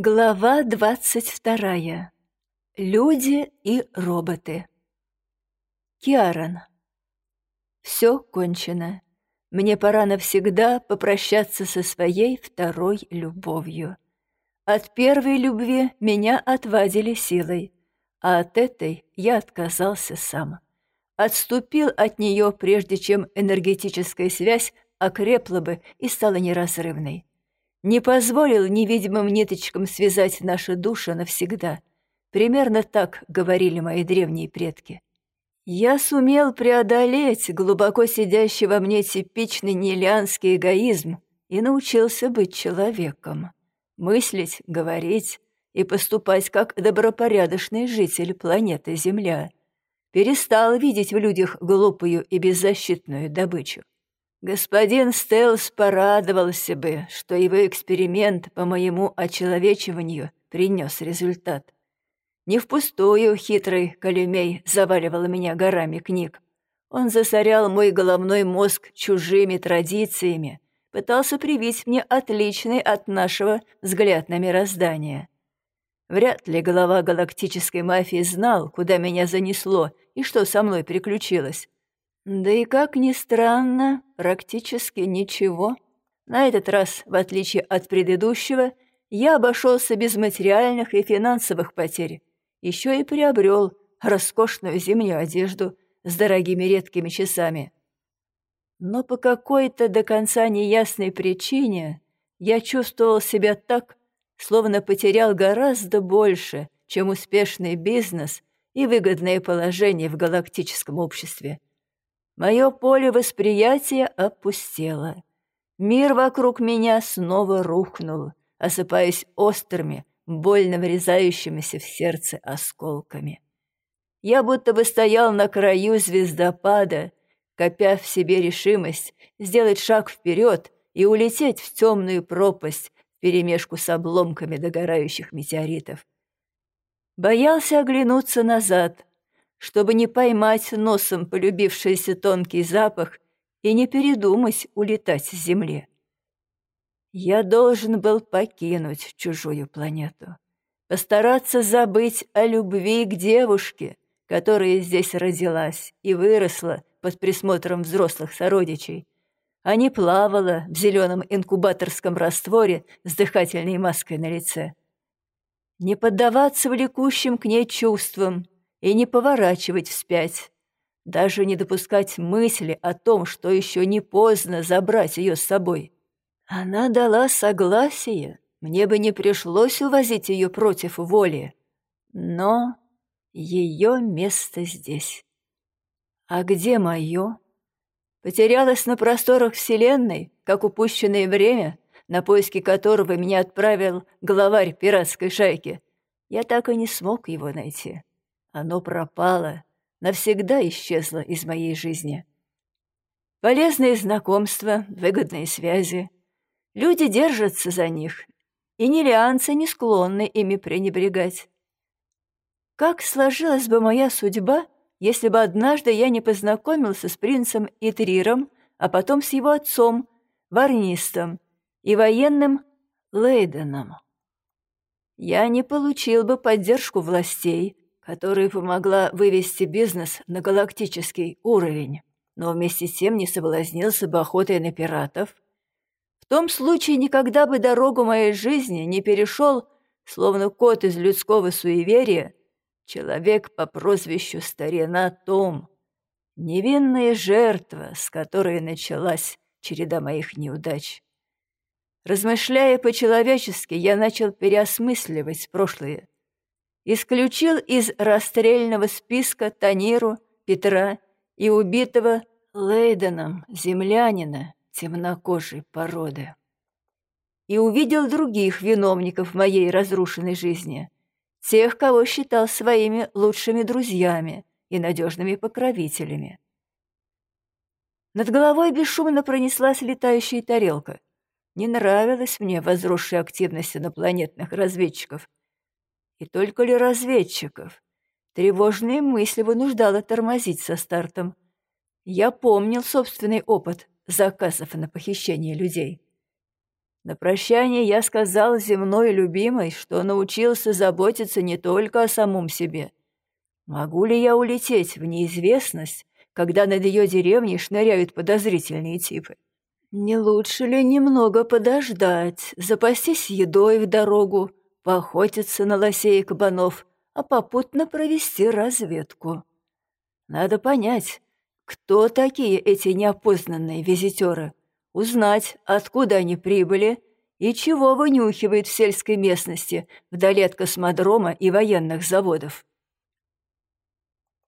Глава двадцать вторая. Люди и роботы. Киаран. Все кончено. Мне пора навсегда попрощаться со своей второй любовью. От первой любви меня отвадили силой, а от этой я отказался сам. Отступил от нее, прежде чем энергетическая связь окрепла бы и стала неразрывной не позволил невидимым ниточкам связать наши души навсегда. Примерно так говорили мои древние предки. Я сумел преодолеть глубоко сидящий во мне типичный нелянский эгоизм и научился быть человеком. Мыслить, говорить и поступать как добропорядочный житель планеты Земля. Перестал видеть в людях глупую и беззащитную добычу. Господин Стелс порадовался бы, что его эксперимент по моему очеловечиванию принес результат. Не впустую хитрый Колюмей заваливал меня горами книг. Он засорял мой головной мозг чужими традициями, пытался привить мне отличный от нашего взгляд на мироздание. Вряд ли глава галактической мафии знал, куда меня занесло и что со мной приключилось. Да и, как ни странно, практически ничего. На этот раз, в отличие от предыдущего, я обошелся без материальных и финансовых потерь. Еще и приобрел роскошную зимнюю одежду с дорогими редкими часами. Но по какой-то до конца неясной причине я чувствовал себя так, словно потерял гораздо больше, чем успешный бизнес и выгодное положение в галактическом обществе. Мое поле восприятия опустело. Мир вокруг меня снова рухнул, осыпаясь острыми, больно врезающимися в сердце осколками. Я будто бы стоял на краю звездопада, копя в себе решимость сделать шаг вперед и улететь в темную пропасть вперемешку с обломками догорающих метеоритов. Боялся оглянуться назад, чтобы не поймать носом полюбившийся тонкий запах и не передумать улетать с Земли. Я должен был покинуть чужую планету, постараться забыть о любви к девушке, которая здесь родилась и выросла под присмотром взрослых сородичей, а не плавала в зеленом инкубаторском растворе с дыхательной маской на лице. Не поддаваться влекущим к ней чувствам — и не поворачивать вспять, даже не допускать мысли о том, что еще не поздно забрать ее с собой. Она дала согласие, мне бы не пришлось увозить ее против воли, но ее место здесь. А где мое? Потерялась на просторах Вселенной, как упущенное время, на поиски которого меня отправил главарь пиратской шайки. Я так и не смог его найти. Оно пропало, навсегда исчезло из моей жизни. Полезные знакомства, выгодные связи. Люди держатся за них, и нелианцы не склонны ими пренебрегать. Как сложилась бы моя судьба, если бы однажды я не познакомился с принцем Итриром, а потом с его отцом, Варнистом, и военным Лейденом? Я не получил бы поддержку властей, которая помогла вывести бизнес на галактический уровень, но вместе с тем не соблазнился бы охотой на пиратов. В том случае никогда бы дорогу моей жизни не перешел, словно кот из людского суеверия, человек по прозвищу Старина Том, невинная жертва, с которой началась череда моих неудач. Размышляя по-человечески, я начал переосмысливать прошлое исключил из расстрельного списка Таниру, Петра и убитого Лейденом землянина темнокожей породы. И увидел других виновников моей разрушенной жизни, тех, кого считал своими лучшими друзьями и надежными покровителями. Над головой бесшумно пронеслась летающая тарелка. Не нравилась мне возросшая активность инопланетных разведчиков, и только ли разведчиков? Тревожные мысли вынуждала тормозить со стартом. Я помнил собственный опыт заказов на похищение людей. На прощание я сказал земной любимой, что научился заботиться не только о самом себе. Могу ли я улететь в неизвестность, когда над ее деревней шныряют подозрительные типы? Не лучше ли немного подождать, запастись едой в дорогу, поохотиться на лосей и кабанов, а попутно провести разведку? Надо понять, кто такие эти неопознанные визитеры, узнать, откуда они прибыли и чего вынюхивает в сельской местности, вдали от космодрома и военных заводов.